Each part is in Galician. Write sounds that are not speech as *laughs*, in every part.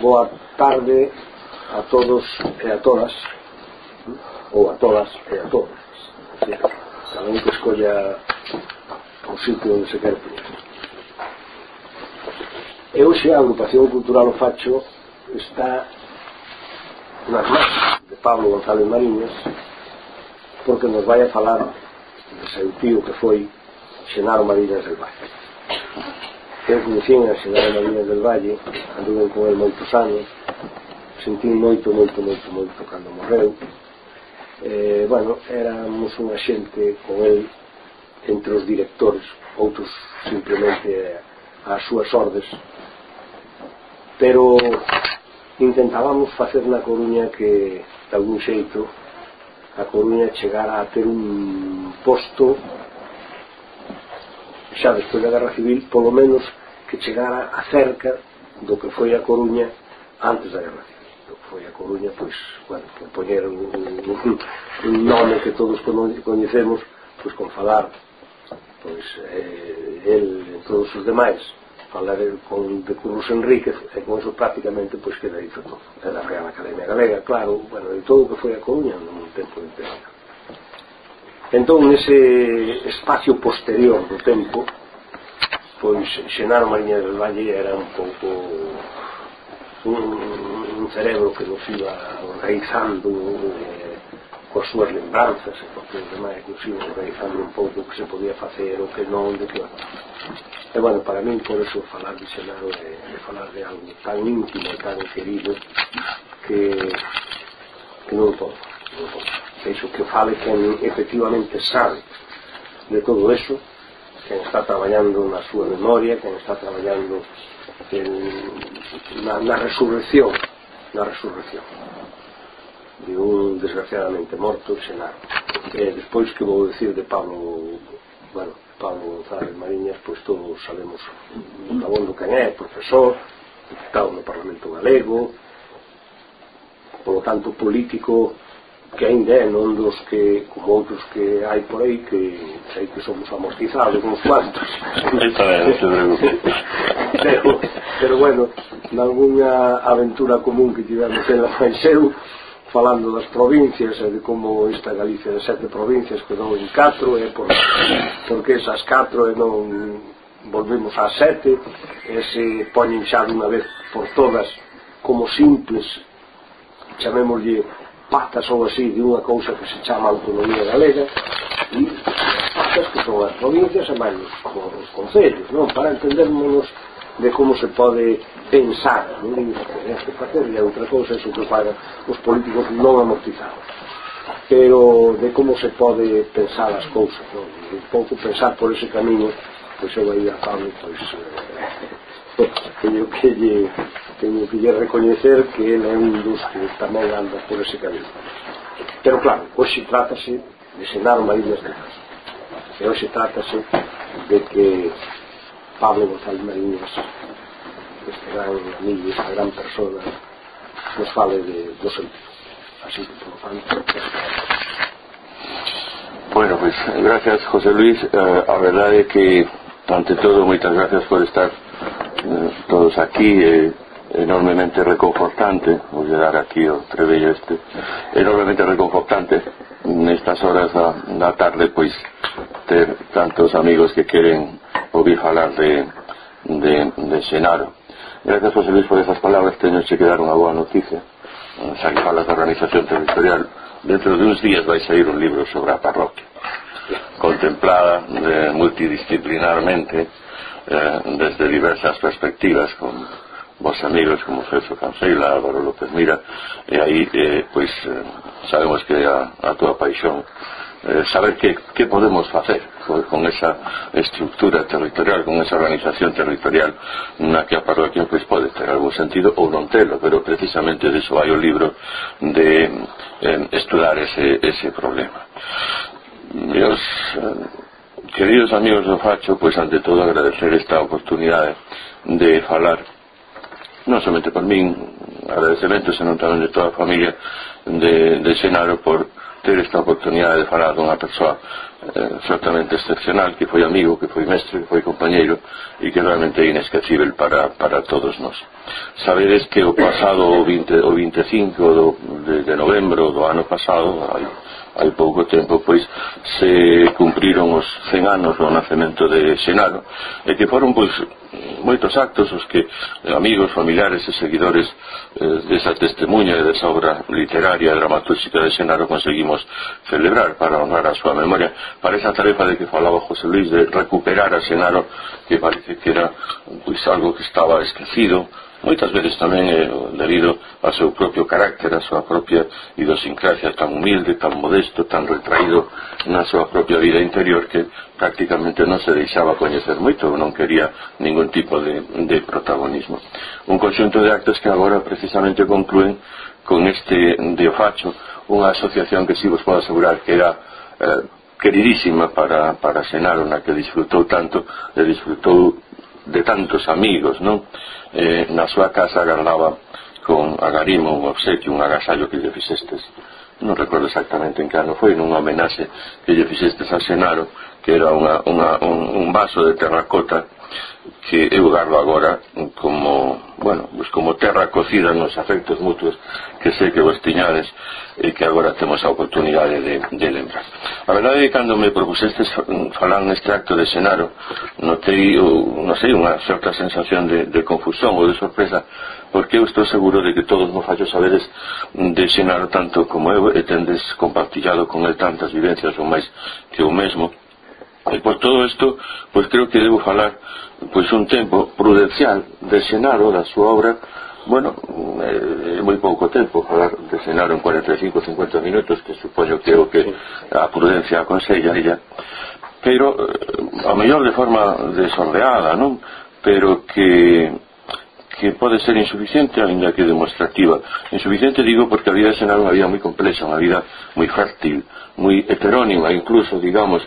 Boa tarde a todos e a todas ou a todas e a todos. Cada un que escolla o sitio onde se quer poñer. E hoxe a agrupación cultural O Facho está nas mãos de Pablo González Mariñas porque nos vai a falar de seu tío que foi Xenaro Mariñas del Valle. Eu que a chegaron a del Valle, anduve con el moitos anos, sentí moito, moito, moito, moito cando morreu. Eh, bueno, éramos unha xente con el entre os directores, outros simplemente ás súas ordes, pero intentábamos facer na Coruña que, de algún xeito, a Coruña chegara a ter un posto xa despois da Guerra Civil, polo menos que chegara a cerca do que foi a Coruña antes da Guerra Civil. Do que foi a Coruña, pois, bueno, que poñer un, un, un, nome que todos coñecemos, pois con falar, pois, eh, el, e todos os demais, falar con de Curros Enríquez e con eso prácticamente pois queda dito todo. É da Real Academia Galega, claro, bueno, de todo o que foi a Coruña nun tempo de tempo entón ese espacio posterior do tempo pois Xenaro a del Valle era un pouco un, un cerebro que nos iba organizando eh, coas súas lembranzas e porque demais nos iba organizando un pouco o que se podía facer o que non de que e bueno, para min por eso falar de xenaro é, eh, é falar de algo tan íntimo e tan querido que, que non podo non podo deixo que fale quen efectivamente sabe de todo eso quen está traballando na súa memoria quen está traballando en, na, na resurrección na resurrección de un desgraciadamente morto senar, eh, despois que vou decir de Pablo bueno, Pablo González Mariñas pois todos sabemos abondo quen é, profesor diputado no Parlamento Galego polo tanto político que ainda é non dos que, como outros que hai por aí, que sei que somos amortizados uns cuantos. *laughs* pero, pero bueno, nalgúna aventura común que tivemos en la Faixeu, falando das provincias e de como esta Galicia de sete provincias quedou en catro e por, porque esas catro e non volvemos a sete e se poñen xa dunha vez por todas como simples chamémoslle pastas ou así de unha cousa que se chama autonomía galega e as pastas que son as provincias e máis os, os concellos non? para entendermonos de como se pode pensar non digo que que facer e outra cousa é o que pagan os políticos non amortizados pero de como se pode pensar as cousas non? un pouco pensar por ese camiño pois eu aí a Pablo pois eh, teño que lle teño que lle recoñecer que ele é un dos que tamén anda por ese camino. Pero claro, hoxe trátase de senar unha ilha de casa. E hoxe trátase de que Pablo González Mariñas este gran amigo, esta gran persona nos fale de, do seu así que por tanto Bueno, pues gracias José Luis, eh, a verdade é que ante todo moitas gracias por estar todos aquí. Eh, enormemente reconfortante vou dar aquí o trebello este enormemente reconfortante nestas horas da, da tarde pois ter tantos amigos que queren ouvir falar de, de, de Xenaro gracias José Luis por esas palabras. Teño que dar unha boa noticia. Xa que falas da organización territorial. Dentro de uns días vai sair un libro sobre a parroquia contemplada de, multidisciplinarmente eh, desde diversas perspectivas con vos amigos como Celso Canceila, Álvaro López Mira e aí eh, pois eh, sabemos que a, a tua paixón eh, saber que, que podemos facer con esa estructura territorial con esa organización territorial na que a parroquia pois, pode ter algún sentido ou non telo, pero precisamente de iso hai o libro de eh, estudar ese, ese problema. Meus eh, Queridos amigos do Facho, pois ante todo agradecer esta oportunidade de falar non somente por min agradecemento, senón tamén de toda a familia de, de Xenaro por ter esta oportunidade de falar dunha persoa eh, certamente excepcional que foi amigo, que foi mestre, que foi compañeiro e que realmente é inesquecible para, para todos nós sabedes que o pasado o, 20, o 25 do, de, de novembro do ano pasado hai hai pouco tempo pois se cumpriron os 100 anos do nacemento de Xenaro e que foron pois moitos actos os que eh, amigos, familiares e seguidores eh, desa testemunha e desa obra literaria e dramatúrgica de Xenaro conseguimos celebrar para honrar a súa memoria. Para esa tarefa de que falaba José Luis de recuperar a Xenaro que parece que era pois algo que estaba esquecido moitas veces tamén eh, é debido ao seu propio carácter, a súa propia idiosincrasia tan humilde, tan modesto, tan retraído na súa propia vida interior que prácticamente non se deixaba coñecer moito non quería ningún tipo de, de protagonismo. Un conxunto de actos que agora precisamente concluen con este de Ofacho, unha asociación que si vos podo asegurar que era eh, queridísima para, para Senaro, na que disfrutou tanto, e disfrutou de tantos amigos, non? eh, na súa casa gardaban con agarimo un obsequio, un agasallo que lle fixestes non recordo exactamente en que ano foi nunha homenaxe que lle fixestes a Xenaro que era unha, unha, un, un vaso de terracota que eu gardo agora como, bueno, pues como terra cocida nos afectos mutuos que sei que vos tiñades e que agora temos a oportunidade de, de lembrar. A verdade é que cando me propusestes falar neste acto de Senaro notei, ou, non sei, unha certa sensación de, de confusión ou de sorpresa porque eu estou seguro de que todos nos fallos sabedes de xenar tanto como eu e tendes compartillado con el tantas vivencias ou máis que o mesmo. E por todo isto pois creo que debo falar pois un tempo prudencial de Xenaro da súa obra. Bueno, eh, é eh, moi pouco tempo falar de Xenaro en 45 50 minutos que supoño que é o que a prudencia aconsella ella. Pero eh, a mellor de forma desordeada non? pero que que pode ser insuficiente, ainda que demostrativa. Insuficiente digo porque a vida sen era unha vida moi complexa, unha vida moi fértil, moi heterónima, incluso, digamos,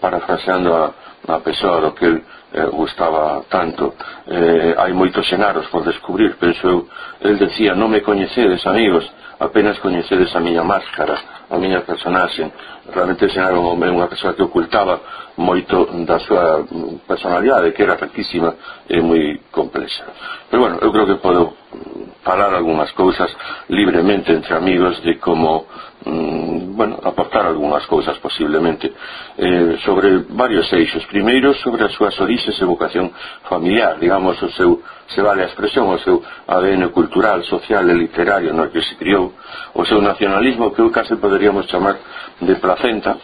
parafraseando a, a Pessoa do que eh, gustaba tanto. Eh, hai moitos xenaros por descubrir, penso eu. El decía, non me coñecedes, amigos, apenas coñecedes a miña máscara, a miña personaxe, realmente Xena era un unha persoa que ocultaba moito da súa mm, personalidade que era riquísima e moi complexa. Pero bueno, eu creo que podo mm, falar algunhas cousas libremente entre amigos de como mm, bueno, aportar algunhas cousas posiblemente eh, sobre varios eixos. Primeiro sobre as súas orixes e vocación familiar digamos o seu se vale a expresión o seu ADN cultural, social e literario no que se criou o seu nacionalismo que eu case poderíamos chamar de placenta,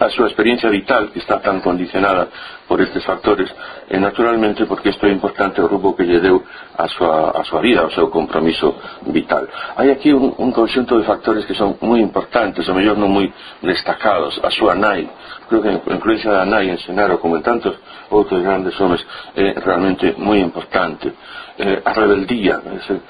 a súa experiencia vital que está tan condicionada por estes factores e naturalmente porque isto é importante o grupo que lle deu a súa, a súa vida, o seu compromiso vital. Hai aquí un, un conxunto de factores que son moi importantes, ou mellor non moi destacados, a súa nai, creo que a influencia da nai en Senaro como en tantos outros grandes homes é realmente moi importante eh, a rebeldía, ese,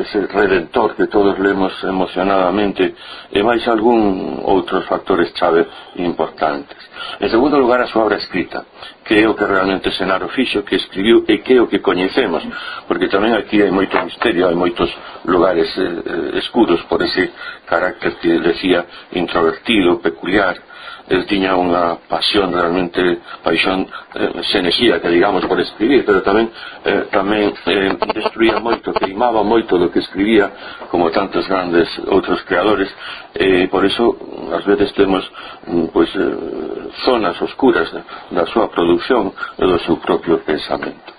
ese redentor que todos lemos emocionadamente, e máis algún outros factores chave importantes. En segundo lugar, a súa obra escrita, que é o que realmente Senaro fixo, que escribiu e que é o que coñecemos, porque tamén aquí hai moito misterio, hai moitos lugares eh, eh escuros por ese carácter que decía introvertido, peculiar, el tiña unha pasión realmente paixón eh, senexía que digamos por escribir pero tamén eh, tamén eh, destruía moito queimaba moito do que escribía como tantos grandes outros creadores e eh, por eso ás veces temos mm, pois, pues, eh, zonas oscuras da súa produción e do seu propio pensamento.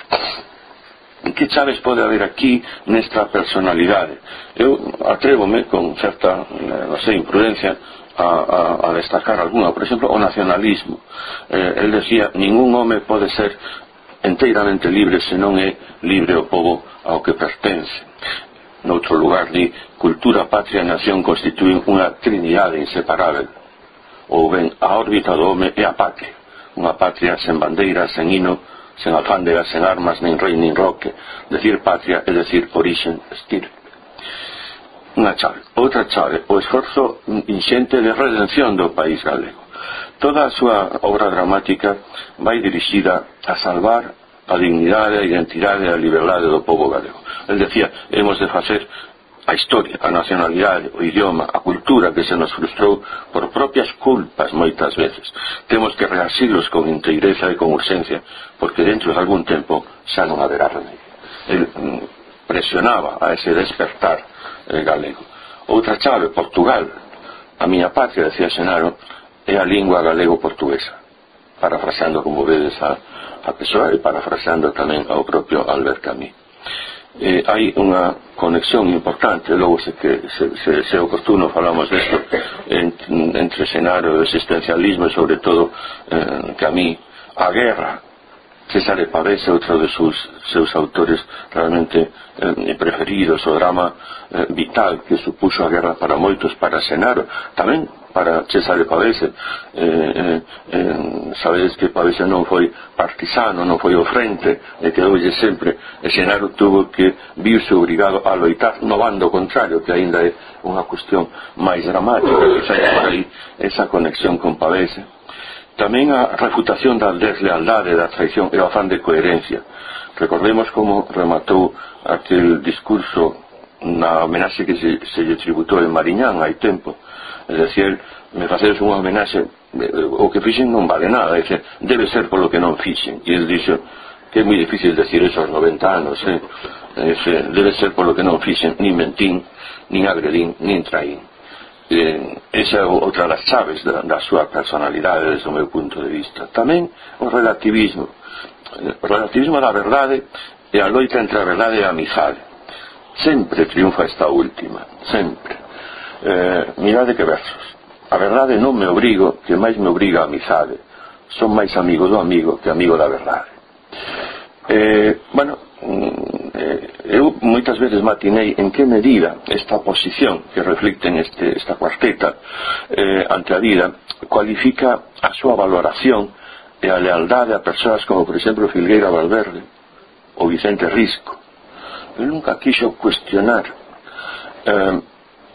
Que chaves pode haber aquí nesta personalidade? Eu atrévome con certa, eh, non sei, imprudencia a, a, a destacar alguna. Por exemplo, o nacionalismo. Eh, el decía, ningún home pode ser enteiramente libre se non é libre o povo ao que pertence. Noutro lugar di, cultura, patria e nación constituen unha trinidade inseparável. Ou ben, a órbita do home é a patria. Unha patria sen bandeira, sen hino, sen alfándega, sen armas, nin rei, nin roque. Decir patria é decir orixen, estirpe unha chave. Outra chave, o esforzo inxente de redención do país galego. Toda a súa obra dramática vai dirixida a salvar a dignidade, a identidade e a liberdade do povo galego. El decía, hemos de facer a historia, a nacionalidade, o idioma, a cultura que se nos frustrou por propias culpas moitas veces. Temos que reasilos con inteireza e con urxencia, porque dentro de algún tempo xa non haberá remedio. El mm, presionaba a ese despertar eh, galego. Outra chave, Portugal. A miña patria, decía Xenaro, é a lingua galego-portuguesa. Parafraseando, como vedes, a, a Pessoa e parafraseando tamén ao propio Albert Camus. Eh, hai unha conexión importante, logo se, que, se, se, se oportuno falamos desto, en, entre Xenaro, o existencialismo e sobre todo eh, Camus, a guerra, César Pavés é outro de sus, seus autores realmente eh, preferidos, o drama Eh, vital que supuxo a guerra para moitos, para Senaro, tamén para Cesare Pavese. Eh, eh, eh, sabedes que Pavese non foi partisano, non foi o frente, e quedoulle sempre. E Senaro tuvo que virse obrigado a loitar no bando contrario, que aínda é unha cuestión máis dramática, que xa para aí esa conexión con Pavese. Tamén a refutación da deslealdade, da traición e o afán de coherencia. Recordemos como rematou aquel discurso na homenaxe que se, se lle tributou en Mariñán hai tempo. É dicir, me facedes unha homenaxe eh, eh, o que fixen non vale nada é dicir, debe ser polo que non fixen. E el dixo que é moi difícil decir eso aos 90 anos eh? Ese, debe ser polo que non fixen nin mentín, nin agredín, nin traín. Eh, esa é outra das chaves da, da súa personalidade desde o meu punto de vista. Tamén o relativismo. O relativismo da verdade e a loita entre a verdade e a amizade sempre triunfa esta última, sempre. Eh, mirade que versos. A verdade non me obrigo, que máis me obriga a amizade. Son máis amigo do amigo que amigo da verdade. Eh, bueno, mm, eh, eu moitas veces matinei en que medida esta posición que reflicten este, esta cuarteta eh, ante a vida cualifica a súa valoración e a lealdade a persoas como por exemplo Filgueira Valverde ou Vicente Risco eu nunca quixo cuestionar eh,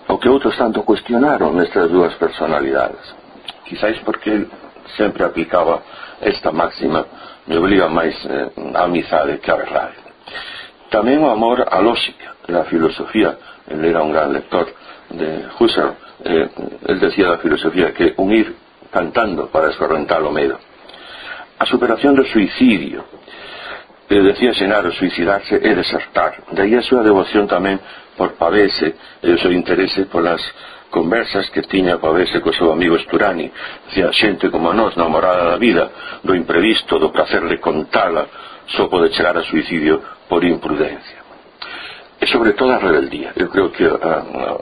o que outros tanto cuestionaron nestas dúas personalidades. Quizáis porque el sempre aplicaba esta máxima me obliga máis eh, a amizade que a verdade tamén o amor á lógica. Da filosofía el era un gran lector de Husserl eh, decía da filosofía que unir cantando para escorrentar o medo a superación do suicidio e decía Xenaro, suicidarse é desertar. Daí a súa devoción tamén por Pavese e o seu interese polas conversas que tiña Pavese co seu amigo Esturani. Dicía, xente como a nós, namorada da vida, do imprevisto, do placer de contala, só pode chegar a suicidio por imprudencia e sobre todo a rebeldía eu creo que ah, ah, ah,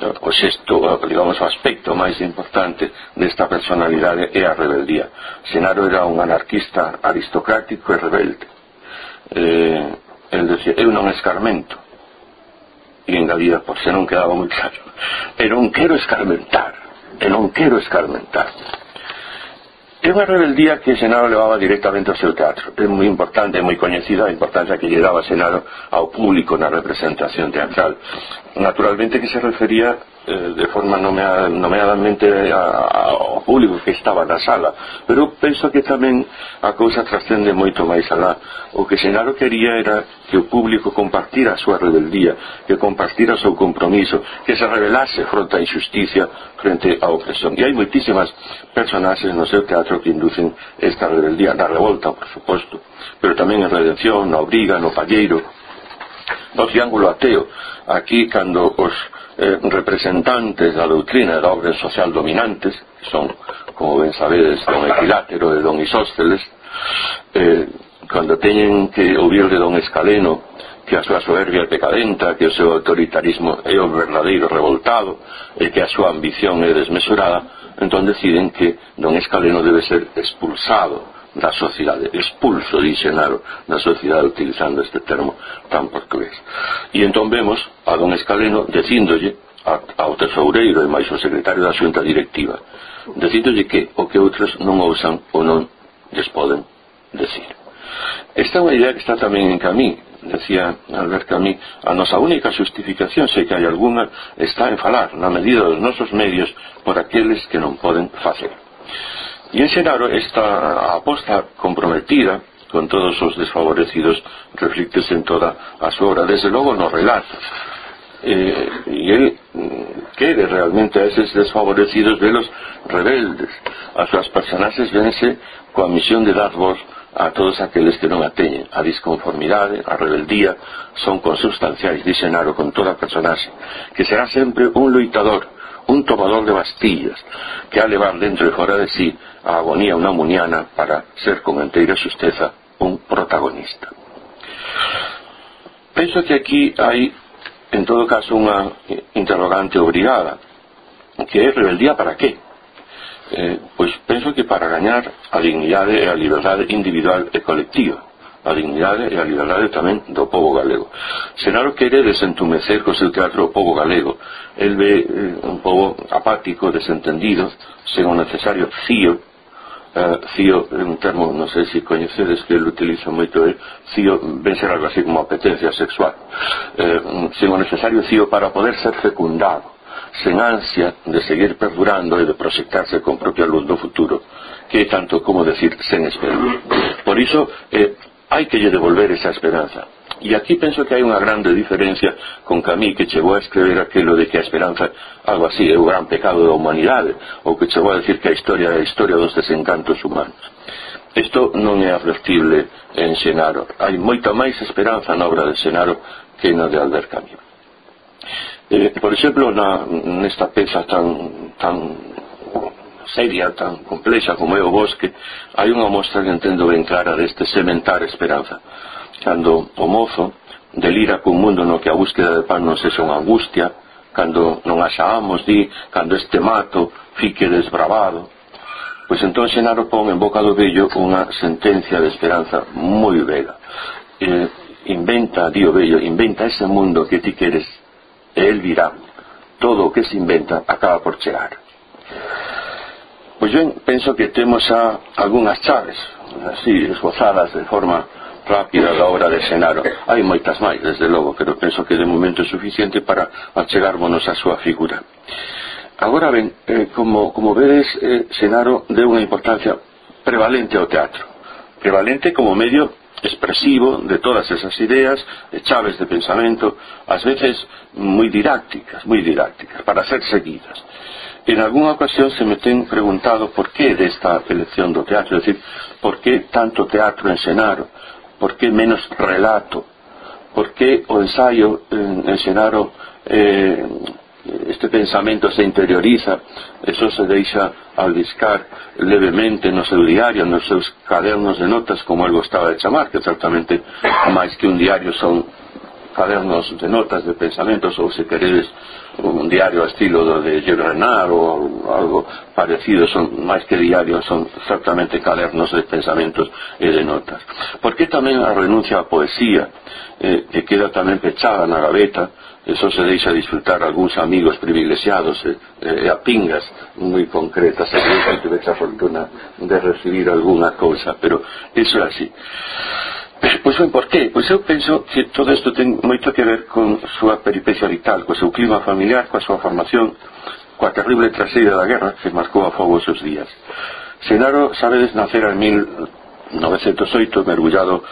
a, a, o xesto, a, digamos, o aspecto máis importante desta personalidade é a rebeldía Senaro era un anarquista aristocrático e rebelde eh, el decía, eu non escarmento e engadía por se non quedaba moi claro e non quero escarmentar e non quero escarmentar é unha rebeldía que Senado levaba directamente ao seu teatro. É moi importante, é moi coñecida a importancia que lle daba Senado ao público na representación teatral naturalmente que se refería eh, de forma nomeada, nomeadamente a, ao público que estaba na sala pero penso que tamén a cousa trascende moito máis alá. O que Xenaro quería era que o público compartira a súa rebeldía que compartira o seu compromiso que se rebelase fronte á injusticia frente á opresión. E hai moitísimas personaxes no seu teatro que inducen esta rebeldía na revolta, por suposto pero tamén en redención, na obriga, no palleiro do triángulo ateo. Aquí cando os eh, representantes da doutrina da obra social dominantes que son, como ben sabedes, don Equilátero e don Isósteles eh, cando teñen que ouvir de don Escaleno que a súa soberbia é decadenta que o seu autoritarismo é o verdadeiro revoltado e que a súa ambición é desmesurada entón deciden que don Escaleno debe ser expulsado da sociedade expulso, dixe Naro da sociedade utilizando este termo tan portugués e entón vemos a don Escaleno dicíndolle ao tesoureiro e máis o secretario da xunta directiva dicíndolle que o que outros non ousan ou non lles poden decir esta é unha idea que está tamén en camín decía Albert Camus, a nosa única justificación, sei que hai alguna, está en falar na medida dos nosos medios por aqueles que non poden facer. E en Xenaro esta aposta comprometida con todos os desfavorecidos reflíctese en toda a súa obra, desde logo no relato. eh, y él mm, quiere realmente a esos desfavorecidos de los rebeldes a sus personajes vense con misión de dar voz a todos aqueles que non a teñen a disconformidade, a rebeldía son consubstanciais, dice Naro con toda a personaxe que será sempre un loitador un tomador de bastillas que ha levar dentro e fora de sí a agonía unha muniana para ser con enteira xusteza un protagonista. Penso que aquí hai en todo caso unha interrogante obrigada que é rebeldía para qué. Eh, pois penso que para gañar a dignidade e a liberdade individual e colectiva a dignidade e a liberdade tamén do povo galego. Senaro quere desentumecer co seu teatro o povo galego. El ve eh, un povo apático, desentendido sen o necesario fío. Uh, fío é un termo, non sei se coñecedes que ele utiliza moito el fío ven ser algo así como apetencia sexual. Uh, sen o necesario fío para poder ser fecundado sen ansia de seguir perdurando e de proxectarse con propia luz do futuro que é tanto como decir sen esperanza por iso eh, hai que lle devolver esa esperanza. E aquí penso que hai unha grande diferencia con Camí que chegou a escrever aquilo de que a esperanza, algo así, é o gran pecado da humanidade, ou que chegou a decir que a historia é a historia dos desencantos humanos. Isto non é aflectible en Xenaro. Hai moita máis esperanza na obra de Xenaro que na de Albert Camus. Eh, por exemplo, na, nesta peza tan, tan seria, tan complexa como é o bosque, hai unha mostra que entendo ben clara deste sementar esperanza. Cando o mozo delira cun mundo no que a búsqueda de pan non sexa unha angustia, cando non axaamos, di, cando este mato fique desbravado, pois entón Xenaro pon en boca do vello unha sentencia de esperanza moi bela. Eh, inventa, di o vello, inventa ese mundo que ti queres e el virá. Todo o que se inventa acaba por chegar. Pois ben, penso que temos a algunhas chaves, así esbozadas de forma rápida da obra de Senaro. Hai moitas máis, desde logo, pero penso que de momento é suficiente para achegármonos a súa figura. Agora ben, eh, como, como vedes, eh, Senaro deu unha importancia prevalente ao teatro. Prevalente como medio expresivo de todas esas ideas, de chaves de pensamento, ás veces moi didácticas, moi didácticas, para ser seguidas. En algunha ocasión se me ten preguntado por que desta elección do teatro, é dicir, por que tanto teatro en Xenaro, por que menos relato, por que o ensaio en, en Xenaro eh, este pensamento se interioriza, eso se deixa albiscar levemente no seu diario, nos seus cadernos de notas, como el gostaba de chamar, que certamente máis que un diario son cadernos de notas, de pensamentos, ou se queredes un diario estilo de Gilles Renard o algo parecido, son más que diarios, son exactamente cadernos de pensamientos y de notas. ¿Por qué también la renuncia a poesía, eh, que queda también pechada en la gaveta? Eso se deja disfrutar a algunos amigos privilegiados, eh, eh, a pingas muy concretas, a que tuve esa fortuna de recibir alguna cosa, pero eso es así. Pois ben, por qué? Pois eu penso que todo isto ten moito que ver con súa peripecia vital, co seu clima familiar, coa súa formación, coa terrible traseira da guerra que marcou a fogo os seus días. Senaro Sábedes nacer en 1908 mergullado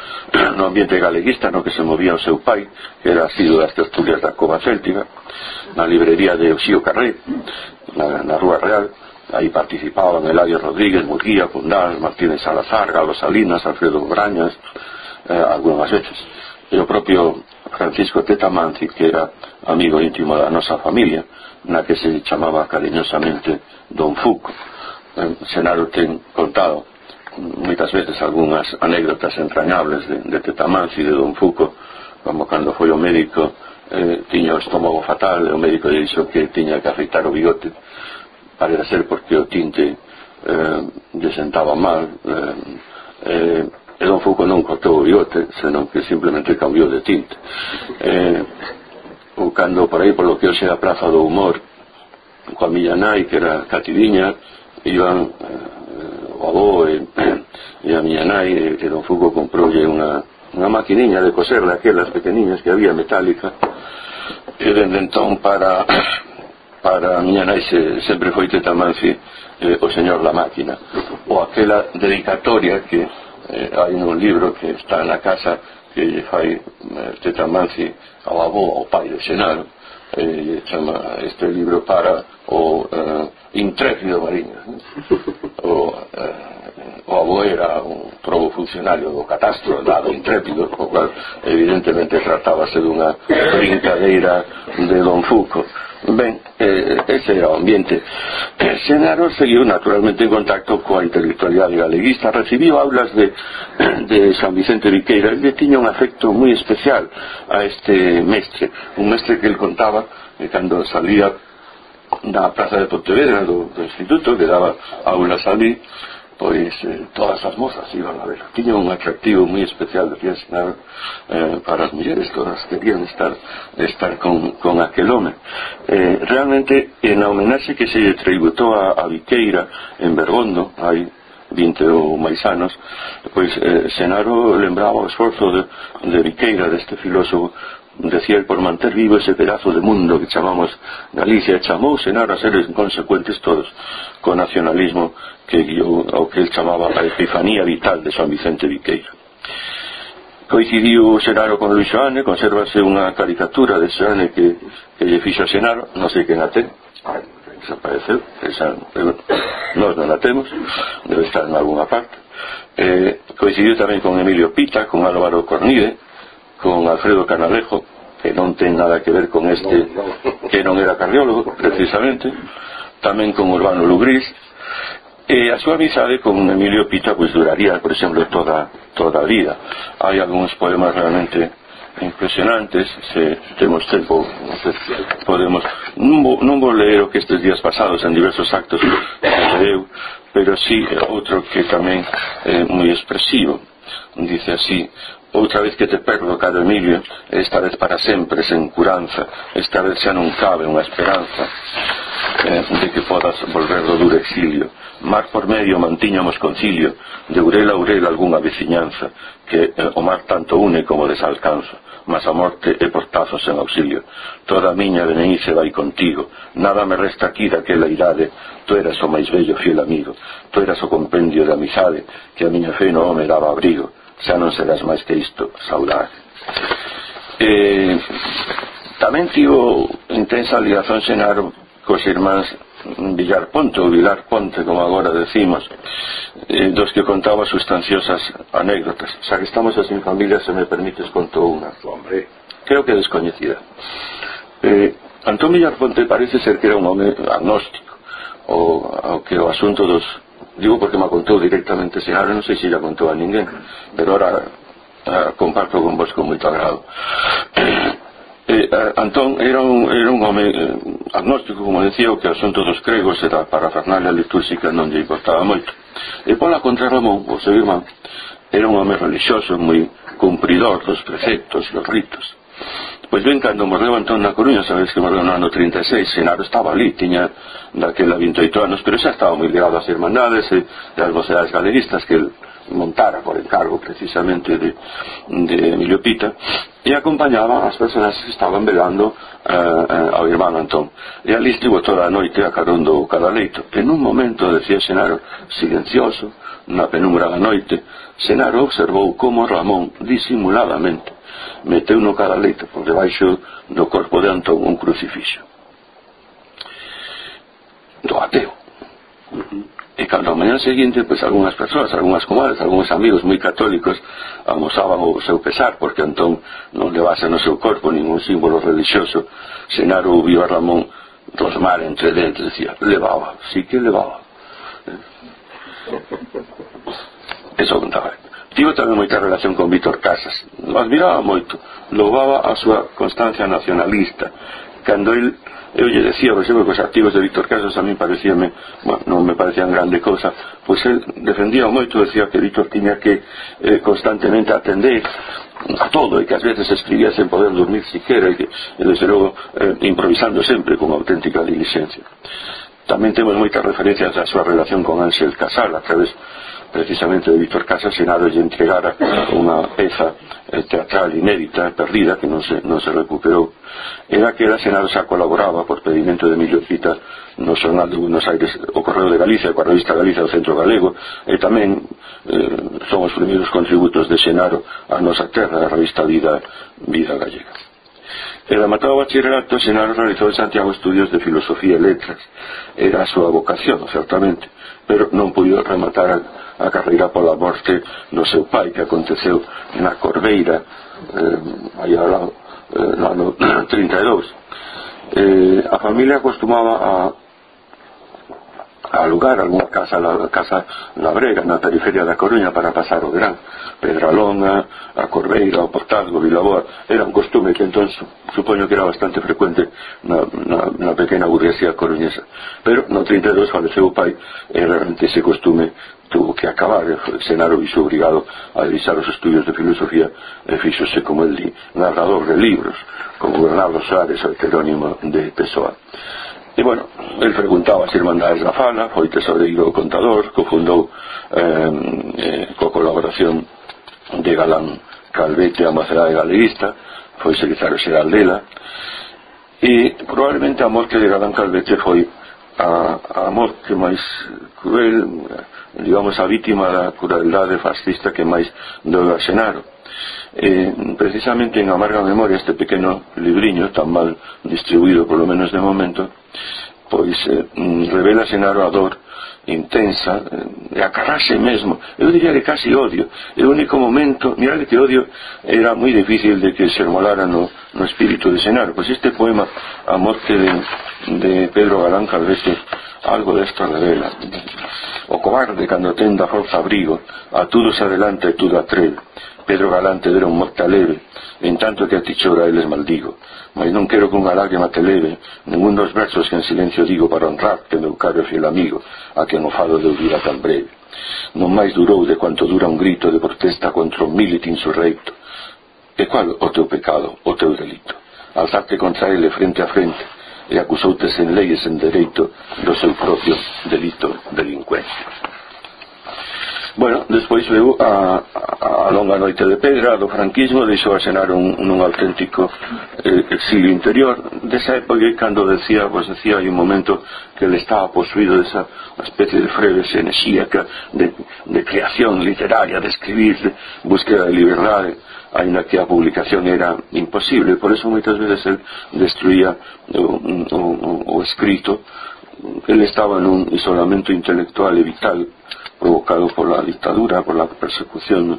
no ambiente galeguista no que se movía o seu pai que era sido das tertulias da Cova Céltica na librería de Oxío Carré na, na Rúa Real Aí participaban Eladio Rodríguez, Murguía, Fundal, Martínez Salazar, Galo Salinas, Alfredo Brañas, eh, algunhas veces. E o propio Francisco Tetamanzi que era amigo íntimo da nosa familia na que se chamaba cariñosamente Don Fuc eh, Senaro ten contado moitas veces algunhas anécdotas entrañables de, de Tetamanzi de Don Fuco como cando foi o médico eh, tiña o estómago fatal e o médico dixo que tiña que afeitar o bigote. Parece ser porque o tinte eh, lle sentaba mal eh, eh, e don Foucault non cortou o bigote senón que simplemente cambiou de tinte. Eh, ou cando por aí, polo que hoxe a Praza do Humor, coa miña nai, que era catidiña, iban eh, o avó e, *coughs* e a miña nai, e, e don Foucault comproulle unha, unha maquiniña de coser daquelas pequeniñas que había metálica, e dende entón para *coughs* para a miña nai se, sempre foi tetamanci eh, o señor la máquina ou aquela dedicatoria que eh, hai un libro que está na casa que lle fai Teta Manci ao avó, ao pai de Xenaro eh, chama eh, este libro para o eh, intrépido mariño *laughs* o, eh, o avó era un probo funcionario do catastro dado intrépido o cual evidentemente tratábase dunha brincadeira de Don Foucault. Ben, eh, ese era o ambiente. *clears throat* Senaro seguiu naturalmente en contacto coa intelectualidade galeguista, recibiu aulas de, *clears throat* de San Vicente Viqueira, e tiña un afecto moi especial a este mestre, un mestre que el contaba eh, cando salía da Praza de Pontevedra do, do Instituto, que daba aulas ali, pois eh, todas as mozas iban a ver. Tiña un atractivo moi especial, decía Aznar, eh, para as mulleres, todas querían estar, estar con, con aquel home. Eh, realmente, en a homenaxe que se tributou a, a Viqueira en Bergondo, hai 20 ou máis anos, pois eh, Senaro lembraba o esforzo de, de Viqueira, deste filósofo, decía el por manter vivo ese pedazo de mundo que chamamos Galicia, chamou Senaro a seres inconsecuentes todos co nacionalismo que guiou ao que el chamaba a epifanía vital de San Vicente Viqueira. Coincidiu Xenaro con Luis Xoane, consérvase unha caricatura de Xoane que, que lle fixo a Xenaro, non sei quen a ten, desapareceu, esa, nós non a temos, debe estar en alguna parte. Eh, coincidiu tamén con Emilio Pita, con Álvaro Cornide, con Alfredo Canalejo, que non ten nada que ver con este, que non era cardiólogo, precisamente, tamén con Urbano Lugrís, E a súa amizade con Emilio Pita pois duraría, por exemplo, toda, toda a vida. Hai algúns poemas realmente impresionantes, se temos tempo se podemos non vou, non vou ler o que estes días pasados en diversos actos eu, pero sí outro que tamén é moi expresivo. Dice así outra vez que te perdo, caro Emilio esta vez para sempre, sen curanza esta vez xa non cabe unha esperanza de que podas volver do duro exilio. Mar por medio mantiñamos concilio, de urela a urela algunha veciñanza, que eh, o mar tanto une como desalcanza, mas a morte é portazo sen auxilio. Toda a miña DNI vai contigo, nada me resta aquí daquela idade, tu eras o máis bello fiel amigo, tu eras o compendio de amizade, que a miña fe no home daba abrigo, xa non serás máis que isto, saudade. Eh, tamén tivo intensa ligazón xenar cos irmáns Villar Ponte ou Vilar Ponte, como agora decimos, eh, dos que contaba sustanciosas anécdotas. Xa que estamos así en familia, se me permites conto unha. Hombre. Creo que descoñecida. Eh, Antón Villar Ponte parece ser que era un home agnóstico, o, ao que o asunto dos... Digo porque me contou directamente, se ahora non sei se lla contou a ninguén, pero ahora eh, comparto con vos con moito agrado. Eh, Antón era un, era un home eh, agnóstico, como decía, o que o asunto dos cregos era para Fernalia litúrxica non lle importaba moito. E pola contrarromou, o seu irmán, era un home religioso moi cumpridor dos preceptos, dos ritos. Pois ben, cando morreu Antón na Coruña, sabes que morreu no ano 36, Senaro estaba ali, tiña daquela 28 anos, pero xa estaba moi ligado ás irmandades e ás mocedades galeristas que el montara por encargo precisamente de, de Emilio Pita e acompañaba as persoas que estaban velando eh, eh ao irmán Antón e ali estivo toda a noite acarondo o cadaleito en un momento decía Xenaro silencioso na penumbra da noite Xenaro observou como Ramón disimuladamente meteu no cadaleito por debaixo do corpo de Antón un crucifixo do ateo uh -huh. E cando a mañan seguinte, pois algunhas persoas, algunhas comadres, algúns amigos moi católicos amosaban o seu pesar, porque entón non levase no seu corpo ningún símbolo religioso, senaro o viva Ramón Rosmar entre dentes, decía, levaba, sí que levaba. Eh. Eso contaba. Tivo tamén moita relación con Víctor Casas. lo Admiraba moito. Louvaba a súa constancia nacionalista. Cando el eu lle decía, por exemplo, que os artigos de Víctor Casas a mí parecíame, bueno, non me parecían grande cousa, pois el defendía moito, decía que Víctor tiña que eh, constantemente atender a todo e que ás veces escribía sen poder dormir siquera e que, e desde eh, improvisando sempre con auténtica diligencia. Tamén temos moitas referencias a súa relación con Ángel Casal a través precisamente de Víctor Casas lle entregara unha peza eh, teatral inédita, perdida, que non se, non se recuperou, era que era Senado xa colaboraba por pedimento de Emilio Cita no Xornal de Buenos Aires o Correo de Galicia, coa revista Galicia do Centro Galego, e eh, tamén eh, son os primeiros contributos de Xenaro a nosa terra, a revista Vida, Vida Gallega. E rematado o bachillerato, Xenaro realizou en Santiago estudios de filosofía e letras. Era a súa vocación, certamente pero non puido rematar a, a carreira pola morte do seu pai que aconteceu na Corbeira eh, aí ao lado, eh, no ano *clears throat* 32 eh, a familia acostumaba a alugar algunha casa, la, casa na Brega, na periferia da Coruña para pasar o verán. Pedralonga, a Corbeira, o Portazgo, Vilaboa era un costume que entón supoño que era bastante frecuente na, na, na pequena burguesía coruñesa. Pero no 32 faleceu o pai e realmente ese costume tuvo que acabar. Senaro viso obrigado a revisar os estudios de filosofía e fixose como el di narrador de libros como Bernardo Soares, o heterónimo de Pessoa. E, bueno, el preguntaba as Irmandades da Fala, foi tesoreiro contador, cofundou eh, eh, co colaboración de Galán Calvete a Macedade Galeguista, foi secretario xeral dela, e probablemente a morte de Galán Calvete foi a, a morte máis cruel, digamos, a vítima da crueldade fascista que máis do a Xenaro. Eh, precisamente en amarga memoria este pequeno libriño, tan mal distribuído polo menos de momento, pois eh, mm, revela Senaro a dor intensa eh, acarrase mesmo eu diría que casi odio. E o único momento mirade que odio era moi difícil de que se molara no, no espírito de Senaro pois este poema a morte de, de Pedro Galán Calvete algo desto revela. O cobarde cando tenda forza abrigo a tudo se adelanta e tudo atreve Pedro Galante dera un morte leve, en tanto que a ti chora eles maldigo. Mas non quero que unha lágrima te leve ningún dos versos que en silencio digo para honrar que meu caro fiel amigo a que o fado de ouvira tan breve. Non máis durou de quanto dura un grito de protesta contra un milite insurreito. E cual o teu pecado, o teu delito? Alzarte contra ele frente a frente e acusoute sen lei e sen dereito do seu propio delito delincuente. Bueno, despois veu a, a, a longa noite de pedra do franquismo deixou asenar un, un auténtico eh, exilio interior. Desa época cando decía pues decía hai un momento que ele estaba posuído desa especie de freves enerxíaca de, de creación literaria de escribir, de búsqueda de liberdade. Aínda que a publicación era imposible. Por eso moitas veces el destruía o, o, o, o escrito. Ele estaba nun isolamento intelectual e vital. Provocado pola dictadura, pola persecución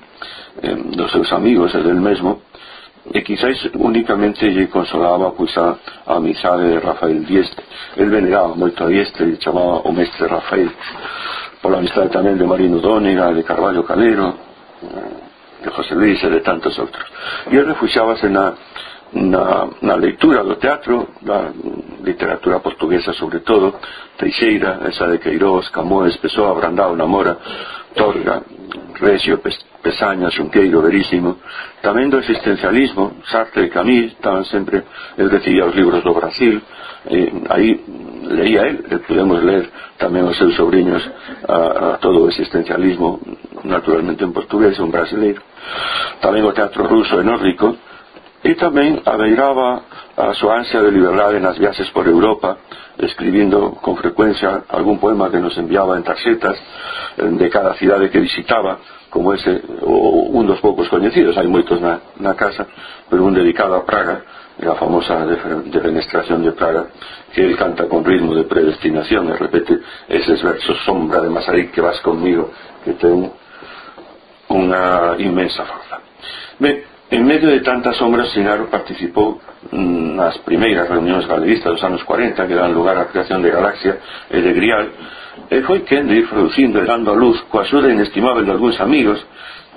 eh, dos seus amigos e del mesmo, e quizáis únicamente consolaba pois a, a amizade de Rafael Dieste. El veneraba moito a Dieste e chamaba o mestre Rafael, pola amistade tamén de Marino Dónega, de Carballo Calero, de José Luis e de tantos outros. E el refuxábase na, na, na leitura do teatro da literatura portuguesa sobre todo Teixeira, esa de Queirós, Camões, Pessoa, Brandao, Namora Torga, Recio, Pesaña, Xunqueiro, Verísimo tamén do existencialismo Sartre e Camille estaban sempre el decía os libros do Brasil eh, aí leía el e podemos ler tamén os seus sobrinhos a, a todo o existencialismo naturalmente en portugués, un brasileiro. Tamén o teatro ruso e nórdico E tamén abeiraba a súa ansia de liberdade nas viaxes por Europa, escribindo con frecuencia algún poema que nos enviaba en tarxetas eh, de cada cidade que visitaba, como ese, o, un dos poucos coñecidos, hai moitos na, na casa, pero un dedicado a Praga, a famosa defenestración de Praga, que ele canta con ritmo de predestinación, e repete eses versos, sombra de Masaryk que vas conmigo, que ten unha inmensa forza. Ben, En medio de tantas sombras, Sinaro participou nas primeiras reunións galeguistas dos anos 40 que dan lugar á creación de Galaxia e de Grial e foi quen de ir producindo e dando a luz coa axuda inestimable de algúns amigos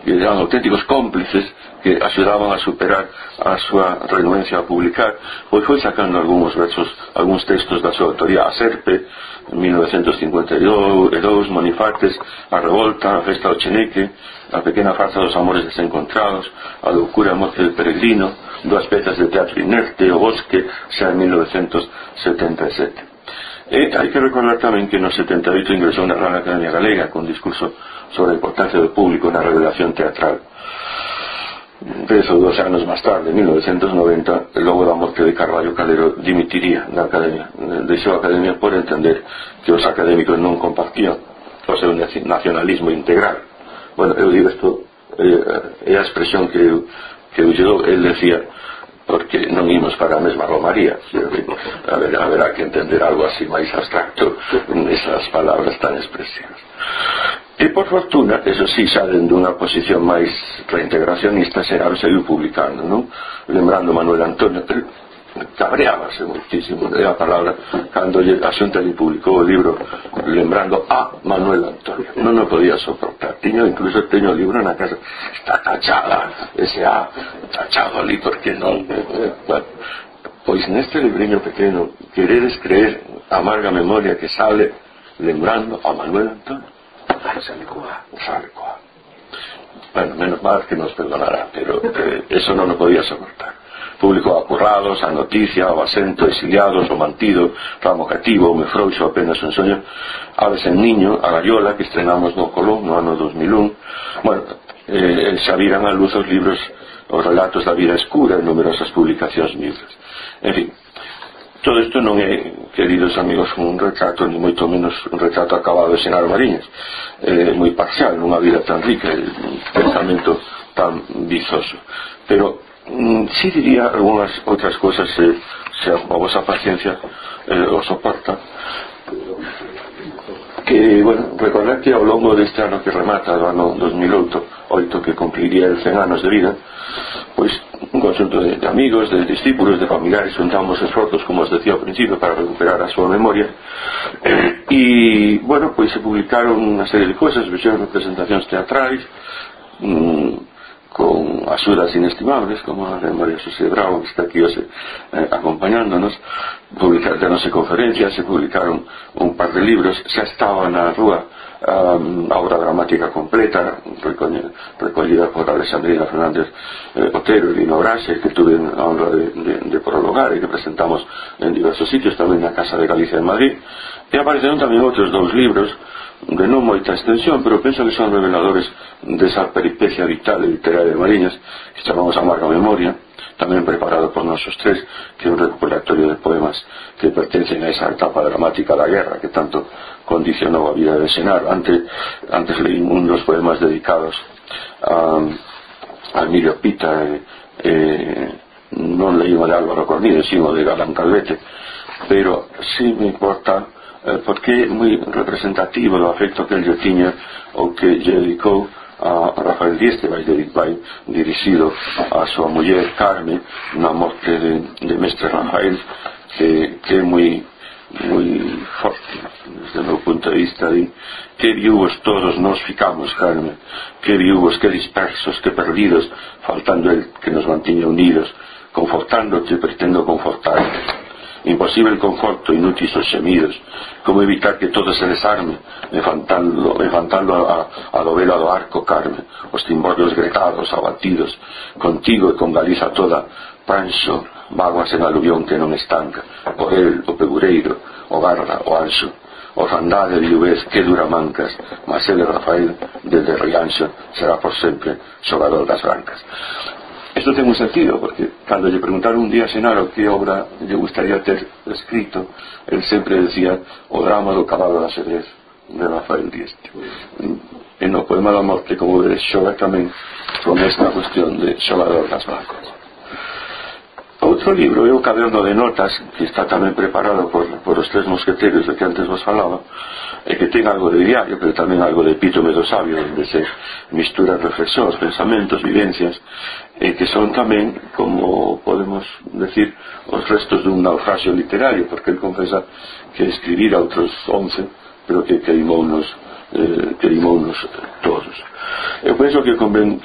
que eran auténticos cómplices que axudaban a superar a súa renuencia a publicar pois foi sacando algúns versos algúns textos da súa autoría a Serpe en 1952 Monifates, a Revolta, a Festa do Cheneque a pequena farsa dos amores desencontrados a loucura e morte del peregrino dúas pezas de teatro inerte o bosque xa en 1977 e hai que recordar tamén que no 78 ingresou na Real Academia Galega con discurso sobre a importancia do público na revelación teatral. Tres ou dos anos máis tarde, en 1990, logo da morte de Carballo Calero, dimitiría da Academia. Deixou a Academia por entender que os académicos non compartían o seu nacionalismo integral. Bueno, eu digo isto, eh, é a expresión que eu, que eu llevo, el decía, porque non imos para a mesma Romaría haberá, haberá que entender algo así máis abstracto nesas palabras tan expresivas E por fortuna, eso sí, salen dunha posición máis reintegracionista, Xeraro seguiu publicando, non? Lembrando Manuel Antonio, cabreábase moitísimo de a palabra cando a xunta lle publicou o libro lembrando a Manuel Antonio. Non o podía soportar. Tiño, incluso teño o libro na casa. Está tachada ese A tachado ali porque non pois neste libriño pequeno queredes creer amarga memoria que sale lembrando a Manuel Antonio. Bueno, menos mal que nos perdonará pero eh, eso non o podía soportar. Público apurrados, a noticia, o asento, exiliados, o mantido, ramo cativo, o me frouxo apenas un soño, Aves en Niño, a Gaiola, que estrenamos no Colón no ano 2001, bueno, eh, a luz os libros, os relatos da vida escura en numerosas publicacións mías. En fin, Todo isto non é, eh, queridos amigos, un retrato, ni moito menos un retrato acabado de Senaro Mariñas. É eh, moi parcial nunha vida tan rica e un pensamento tan vizoso. Pero mm, sí diría algunhas outras cousas se, eh, se a vosa paciencia eh, os soporta que, bueno, recordar que ao longo deste ano que remata do ano 2008 oito que cumpliría el 100 anos de vida pois un conjunto de, de amigos de discípulos, de familiares juntamos esforzos, como os decía ao principio para recuperar a súa memoria. E, bueno, pois se publicaron unha serie de cosas, visión representacións teatrais mmm, con axudas inestimables como a de María José Bravo que está aquí hoxe eh, acompañándonos publicaronse conferencias se publicaron un par de libros xa estaba na rúa um, a obra dramática completa recollida por Alexandrina Fernández eh, Otero e Lino Braxe que tuve a honra de, de, de prologar e que presentamos en diversos sitios tamén na Casa de Galicia en Madrid e apareceron tamén outros dous libros de non moita extensión, pero penso que son reveladores desa peripecia vital e literaria de Mariñas, que chamamos Amarga Memoria, tamén preparado por nosos tres, que é un recopilatorio de poemas que pertencen a esa etapa dramática da guerra que tanto condicionou a vida de Senaro. Antes, antes leí un dos poemas dedicados a, a Emilio Pita e, e non leí de Álvaro Cornide, sino de Galán Calvete, pero sí me importa eh, Eh, porque é moi representativo do afecto que ele tiña ou que lle dedicou a Rafael Díez de vai, vai dirixido a súa muller Carmen na morte de, de Mestre Rafael que, que é moi moi forte desde o meu punto de vista de que viúvos todos nos ficamos Carmen? Que viúvos, que dispersos, que perdidos faltando el que nos mantiña unidos confortándote, pretendo confortarte imposible el conforto, inútiles os xemidos, como evitar que todo se desarme, levantando, levantando a, a dovela do arco Carme, os timborrios gretados, abatidos, contigo e con Galiza toda, panxo, vaguas en aluvión que non estanca, por el, o pegureiro, o garra, o anxo, orfandade de Lluvés que dura mancas, mas ele Rafael, desde Rianxo, será por sempre xogador das brancas. Esto ten un sentido, porque cando lle preguntaron un día a Senaro que obra lle gustaría ter escrito, el sempre decía o drama do cabalo da xedrez de Rafael Dieste. E no poema da morte, como vedes, xoga tamén con esta cuestión de xogador das bancas. Outro libro é o Caderno de Notas, que está tamén preparado por, por os tres mosqueteros de que antes vos falaba, e que ten algo de diario, pero tamén algo de epítome do sabio, onde se misturan reflexións, pensamentos, vivencias, e que son tamén, como podemos decir, os restos dun naufragio literario, porque el confesa que escribir a outros once, pero que queimou nos eh, todos. Eu penso que convén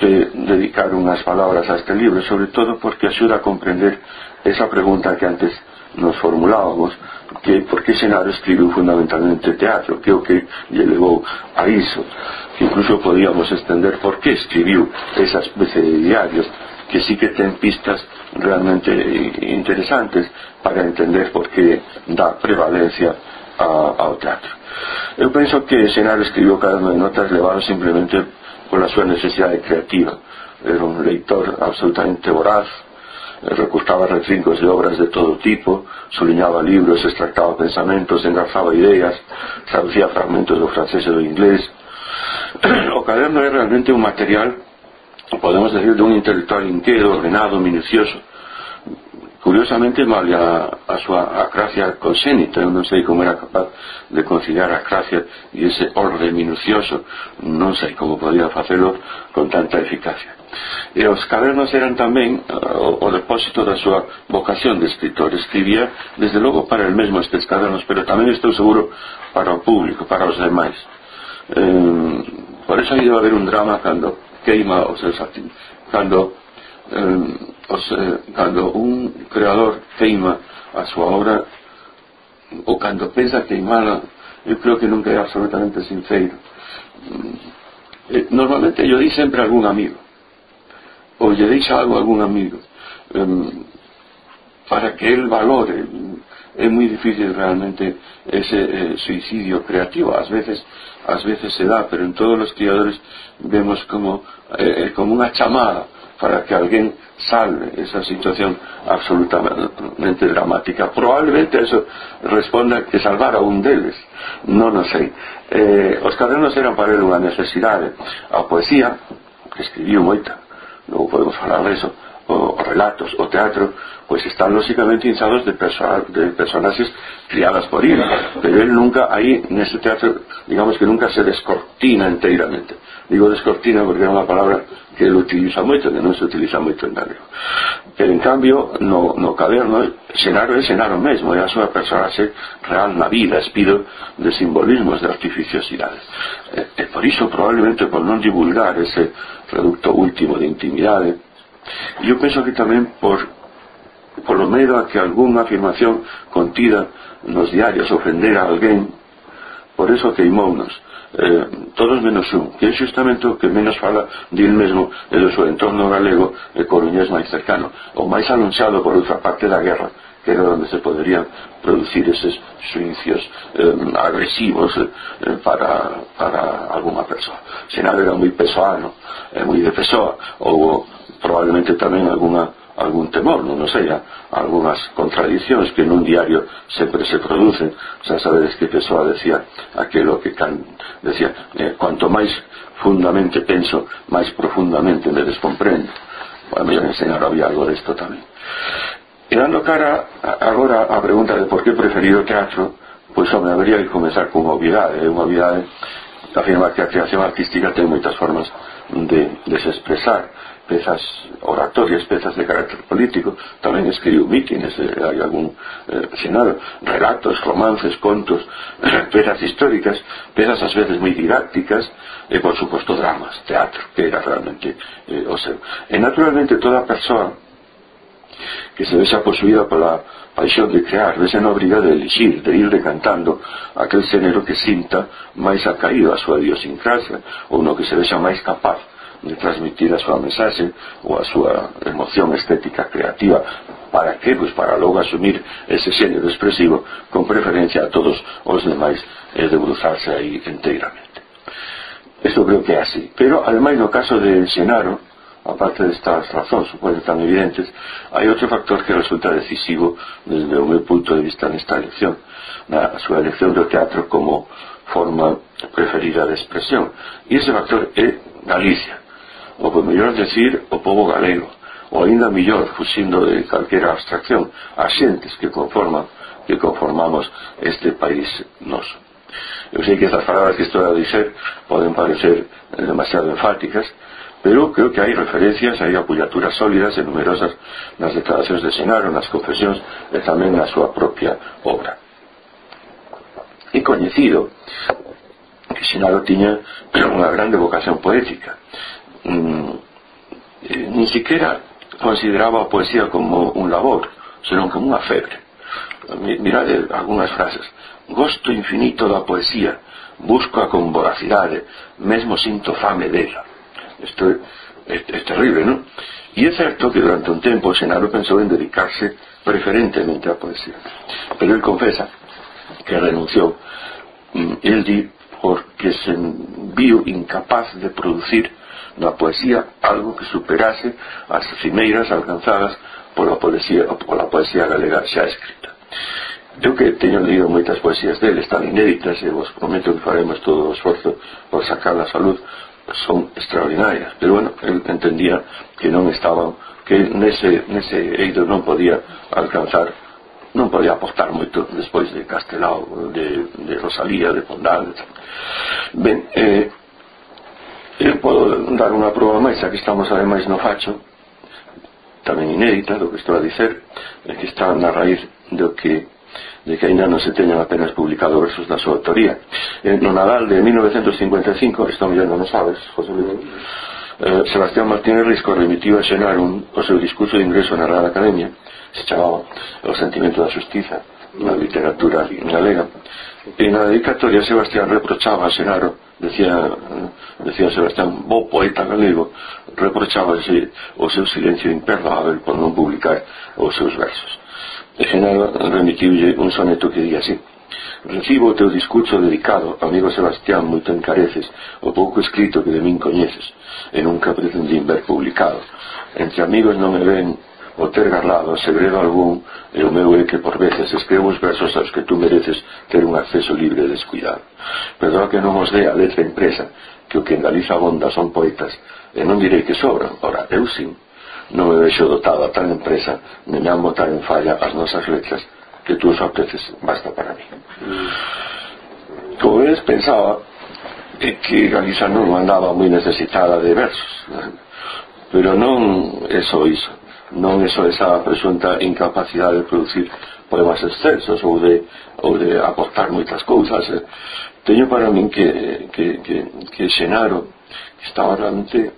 dedicar unhas palabras a este libro, sobre todo porque axuda a comprender esa pregunta que antes nos formulábamos, que por que Xenaro escribiu fundamentalmente teatro, que o que lle levou a iso que incluso podíamos extender por que escribiu esa especie de diarios que sí que ten pistas realmente interesantes para entender por que dá prevalencia a, ao teatro. Eu penso que Senaro escribiu cada de notas levado simplemente pola súa necesidade creativa. Era un leitor absolutamente voraz, recurtaba retrincos de obras de todo tipo, suliñaba libros, extractaba pensamentos, engarzaba ideas, traducía fragmentos do francés e do inglés. *clears throat* O caderno é realmente un material, podemos decir, de un intelectual inquedo, ordenado, minucioso. Curiosamente, mal a, a súa acracia consénita eu non sei como era capaz de conciliar a acracia e ese orde minucioso, non sei como podía facelo con tanta eficacia. E os cadernos eran tamén eh, o, o depósito da súa vocación de escritor. Escribía, desde logo, para el mesmo estes cadernos, pero tamén estou seguro para o público, para os demais. Eh, por eso aí debe haber un drama cando queima os seus cando eh, os, eh, cando un creador queima a súa obra ou cando pensa queimala eu creo que nunca é absolutamente sincero eh, normalmente yo di sempre a algún amigo ou lle deixa algo a algún amigo. Eh, para que el valore é moi difícil realmente ese eh, suicidio creativo. Ás veces ás veces se dá pero en todos os criadores vemos como eh, eh, como unha chamada para que alguén salve esa situación absolutamente dramática. Probablemente eso responda que salvar a un deles, non o sei. Eh, os cadernos eran para ele unha necesidade. A poesía, que escribiu moita, logo podemos falar de eso, o, os relatos, o teatro, pois están lóxicamente hinchados de, perso de personaxes criadas por él, pero él nunca aí nese teatro, digamos que nunca se descortina inteiramente Digo descortina porque é unha palabra que ele utiliza moito, que non se utiliza moito en galego. Pero en cambio, no, no caderno, Xenaro é Xenaro mesmo, é a súa personaxe real na vida, espido de simbolismos, de artificiosidades. E, e por iso, probablemente, por non divulgar ese reducto último de intimidade, E eu penso que tamén por polo medo a que algunha afirmación contida nos diarios ofendera a alguén por eso queimounos eh, todos menos un. Que é justamente o que menos fala dil mesmo e do seu entorno galego e coruñés máis cercano o máis anunciado por outra parte da guerra que era onde se poderían producir eses suicios eh, agresivos eh, para, para alguna persoa senado era moi pesoano, eh, moi de pesoa ou probablemente tamén alguna algún temor, non, sei, eh? algunhas contradicións que nun diario sempre se producen, xa sabedes que Pessoa decía aquilo que can, decía, eh, cuanto máis fundamente penso, máis profundamente me descomprendo. Bueno, me enseñar había algo desto tamén. E dando cara agora a pregunta de por que preferir o teatro, pois home, habría que comenzar con obviedade, é unha obviedade afirma que a creación artística ten moitas formas de, de se expresar pezas oratorias, pezas de carácter político, tamén escribiu mítines, eh, hai algún eh, senado, relatos, romances, contos, *clears throat* pezas históricas, pezas ás veces moi didácticas, e por suposto dramas, teatro, que era realmente eh, o seu. E naturalmente toda persoa que se vexa posuída pola paixón de crear, vese na obriga de elixir, de ir decantando aquel xénero que sinta máis acaído a súa idiosincrasia ou no que se vexa máis capaz de transmitir a súa mensaxe ou a súa emoción estética creativa. Para que? Pois para logo asumir ese xénero expresivo con preferencia a todos os demais e debruzarse aí inteiramente isto creo que é así. Pero ademais no caso de Xenaro aparte destas razóns supoño tan evidentes hai outro factor que resulta decisivo desde o meu punto de vista nesta elección na súa elección do teatro como forma preferida de expresión. E ese factor é Galicia ou por mellor decir, o povo galego, ou aínda mellor, fuxindo de calquera abstracción, as xentes que conforman, que conformamos este país noso. Eu sei que estas palabras que estou a dizer poden parecer eh, demasiado enfáticas, pero creo que hai referencias, hai apoyaturas sólidas e numerosas nas declaracións de Senaro, nas confesións e tamén na súa propia obra. E coñecido que Senaro tiña *clears throat* unha grande vocación poética mm, eh, ni siquiera consideraba a poesía como un labor, senón como unha febre. Mirade algunhas frases. Gosto infinito da poesía, busco a con voracidade, mesmo sinto fame dela. É, é, é terrible, non? E é certo que durante un tempo Senaro pensou en dedicarse preferentemente á poesía. Pero ele confesa que renunciou mm, el di porque se viu incapaz de producir na poesía algo que superase as cimeiras alcanzadas pola poesía, pola poesía galega xa escrita. Eu que teño leído moitas poesías dele, están inéditas e vos prometo que faremos todo o esforzo por sacar a luz son extraordinarias pero bueno, el entendía que non estaban que nese, nese eido non podía alcanzar non podía aportar moito despois de Castelao, de, de Rosalía, de Pondal. Ben, eh, Eu podo dar unha prova máis, aquí estamos ademais no facho, tamén inédita do que estou a dicer, que está na raíz do que de que ainda non se teñan apenas publicado versos da súa autoría. Eh, no Nadal de 1955, isto mellor non sabes, José Luis, eh, Sebastián Martínez Risco remitiu a Xenarum o seu discurso de ingreso na Real Academia, se chamaba O sentimento da justiza na literatura galega, E na dedicatoria Sebastián reprochaba a Xenaro, decía, decía Sebastián, bo poeta galego, reprochaba o seu silencio imperdoável por non publicar os seus versos. E Senaro remitiulle un soneto que di así. Recibo o teu discurso dedicado, amigo Sebastián, moito encareces o pouco escrito que de min coñeces e nunca pretendín ver publicado. Entre amigos non me ven o ter garlado segredo algún e o meu é que por veces escrevo os versos aos que tú mereces ter un acceso libre e descuidado. Perdón que non os dé a letra impresa, que o que en Galiza abonda son poetas, e non direi que sobran, ora, eu sin. Non me vexo dotado a tan empresa, nem amo tan en falla as nosas letras, que tú os apreces basta para mí. Como ves, pensaba e que Galiza non andaba moi necesitada de versos, pero non é só iso non é só esa presunta incapacidade de producir poemas extensos ou de, ou de aportar moitas cousas eh, teño para min que, que, que, que Xenaro estaba realmente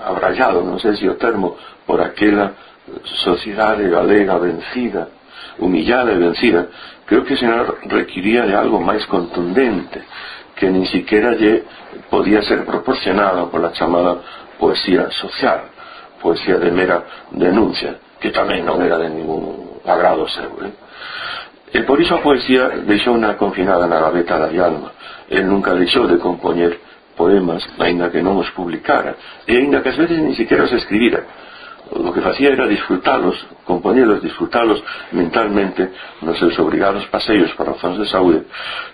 abrallado, non sei se o termo por aquela sociedade galega vencida humillada e vencida, creo que Xenaro requiría de algo máis contundente, que nin siquiera lle podía ser proporcionado pola chamada poesía social poesía de mera denuncia, que tamén non era de ningún agrado seu. Eh? E por iso a poesía deixou unha confinada na gaveta da alma. El nunca deixou de compoñer poemas, aínda que non os publicara, e aínda que ás veces ni siquiera os escribira. O que facía era disfrutalos, compoñelos, disfrutalos mentalmente nos seus obrigados paseos para razóns de saúde,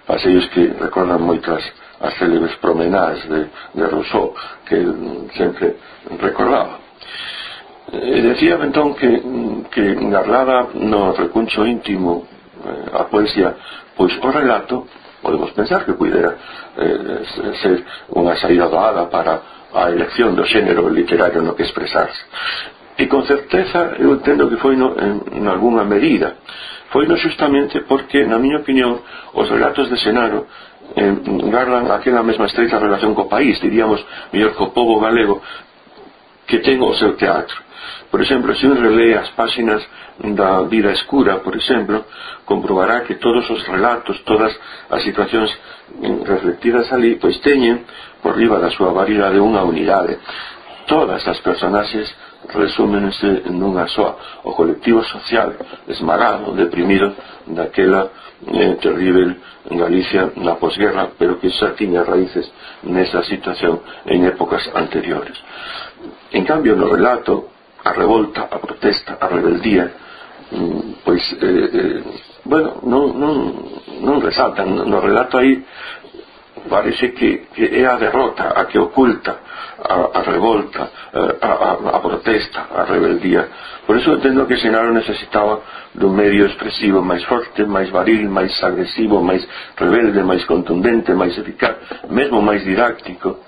paseos que recordan moitas as célebres promenades de, de Rousseau que sempre recordaba. E decía entón que, mm, que engarlada no recuncho íntimo eh, a poesía, pois o relato podemos pensar que pudera eh, ser unha saída doada para a elección do xénero literario no que expresarse. E con certeza eu entendo que foi no, en, en alguna medida. Foi no justamente porque, na miña opinión, os relatos de Senaro eh, gardan aquela mesma estreita relación co país, diríamos, mellor co povo galego, que ten o seu teatro Por exemplo, se un relee as páxinas da vida escura, por exemplo, comprobará que todos os relatos, todas as situacións reflectidas ali, pois teñen por riba da súa variedade unha unidade. Todas as personaxes resúmense nunha soa, o colectivo social esmagado, deprimido daquela eh, terrible Galicia na posguerra, pero que xa tiña raíces nesa situación en épocas anteriores. En cambio, no relato, a revolta, a protesta, a rebeldía pois eh, eh, bueno, non, non, non resaltan. No relato aí parece que, que é a derrota a que oculta a, a revolta eh, a, a, a protesta a rebeldía. Por eso entendo que Senaro necesitaba dun medio expresivo máis forte, máis varil, máis agresivo máis rebelde, máis contundente máis eficaz, mesmo máis didáctico.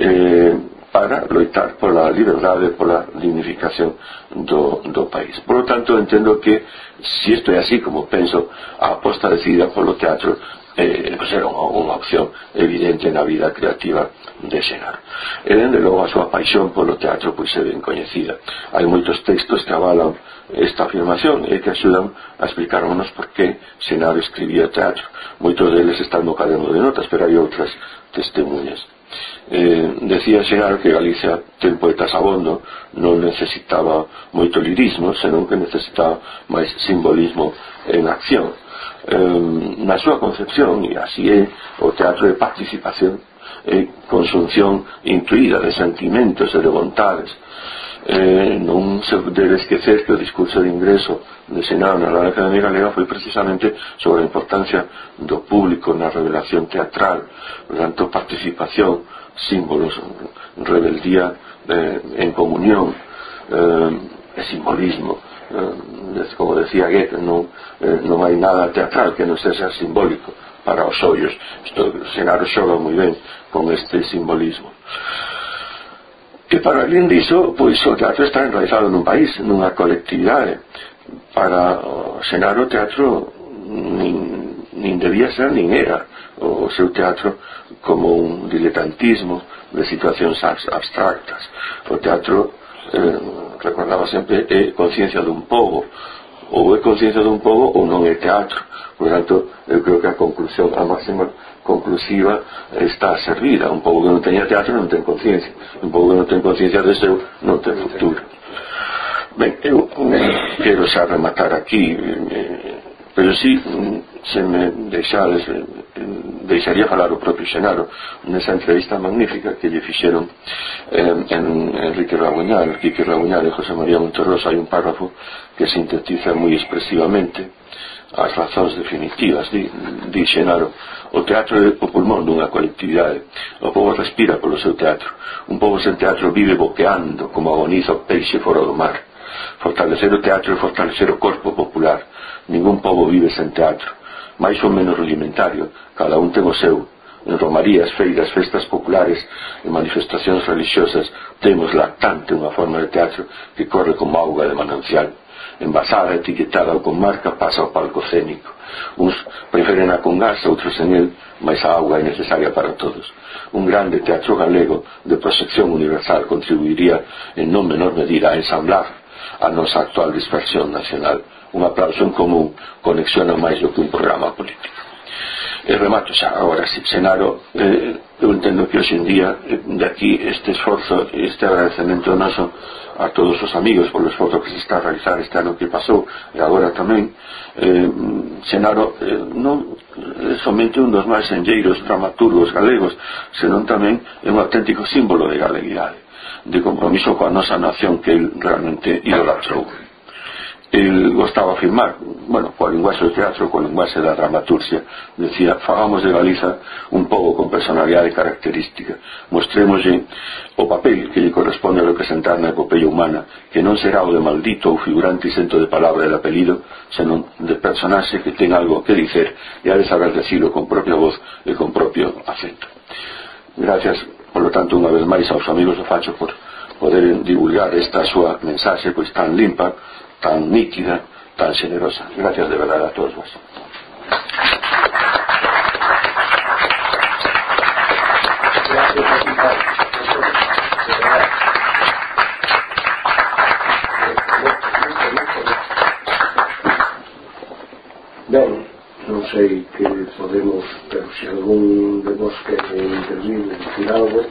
Eh, para loitar pola liberdade, pola dignificación do, do país. Por lo tanto, entendo que, se si isto é así como penso, a aposta decidida polo teatro eh, pues era unha, unha opción evidente na vida creativa de Xenar. E, dende logo, a súa paixón polo teatro pois é ben coñecida. Hai moitos textos que avalan esta afirmación e que axudan a explicarnos por que Xenar escribía teatro. Moitos deles están no caderno de notas, pero hai outras testemunhas eh, decía Xerar que Galicia ten poetas abondo non necesitaba moito lirismo senón que necesitaba máis simbolismo en acción. Eh, na súa concepción e así é o teatro de participación e eh, consunción intuída de sentimentos e de vontades eh, non se debe esquecer que o discurso de ingreso de Senado na Real Academia Galega foi precisamente sobre a importancia do público na revelación teatral, por tanto, participación, símbolos, rebeldía eh, en comunión, eh, e simbolismo. Eh, como decía Goethe, non, eh, non hai nada teatral que non sexa simbólico para os ollos. Isto, Senaro xoga moi ben con este simbolismo. E para alén diso, pois o teatro está enraizado nun país, nunha colectividade. Para xenar o teatro nin, nin debía ser nin era o seu teatro como un diletantismo de situacións abstractas. O teatro, eh, recordaba sempre, é conciencia dun povo, ou é conciencia dun povo ou non é teatro. Por tanto, eu creo que a conclusión a máxima conclusiva está servida. Un povo que non teña teatro non ten conciencia. Un povo que non ten conciencia de seu non ten futuro. Ben, eu eh, quero xa rematar aquí eh, pero si mm, se me deixades eh, deixaría falar o propio Xenaro nesa entrevista magnífica que lle fixeron eh, en Enrique Rabuñal Quique Rabuñal e José María Monterrosa hai un párrafo que sintetiza moi expresivamente as razóns definitivas di, di Xenaro. O teatro é o pulmón dunha colectividade. O povo respira polo seu teatro. Un povo sen teatro vive boqueando como agoniza o peixe fora do mar. Fortalecer o teatro e fortalecer o corpo popular. Ningún povo vive sen teatro, máis ou menos rudimentario, cada un ten o seu. En romarías, feiras, festas populares e manifestacións religiosas temos lactante unha forma de teatro que corre como auga de manancial. Envasada, etiquetada ou con marca pasa ao palco cénico. Uns preferen a con gas, outros en el, mas a auga é necesaria para todos. Un grande teatro galego de proxección universal contribuiría en non menor medida a ensamblar a nosa actual dispersión nacional un aplauso en común conexiona máis do que un programa político. E remato xa agora si Senaro eh, eu entendo que hoxe en día eh, de aquí este esforzo este agradecemento noso a todos os amigos polo esforzo que se está a realizar este ano que pasou e agora tamén eh, Senaro eh, non é somente un dos máis enlleiros dramaturgos galegos senón tamén é un auténtico símbolo de galeguidade de compromiso coa nosa nación que ele realmente idolatrou el gostaba afirmar, bueno, coa linguaxe do teatro, coa linguaxe da dramaturgia decía, fagamos de Galiza un pobo con personalidade característica, mostremoslle o papel que lle corresponde representar na epopeia humana, que non será o de maldito ou figurante isento de palabra del apelido, senón de personaxe que ten algo que dicer e ha de saber decirlo con propia voz e con propio acento. Gracias, polo tanto, unha vez máis aos amigos do Facho por poder divulgar esta súa mensaxe pois tan limpa tan nítida, tan generosa. Gracias de verdad a todos vos. Ben, non sei que podemos, pero se algún de vos que intervir e dicir algo,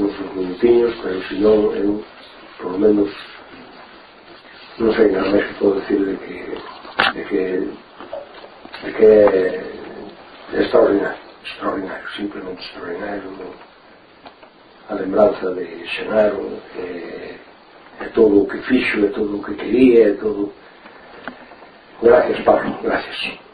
uns minutinhos, pero se non, eu, por lo menos, no sé, nada máis que podo decir de que de que de que é extraordinario extraordinario, simplemente extraordinario a lembranza de Xenaro é, é todo o que fixo é todo o que quería e todo. Gracias Pablo, gracias.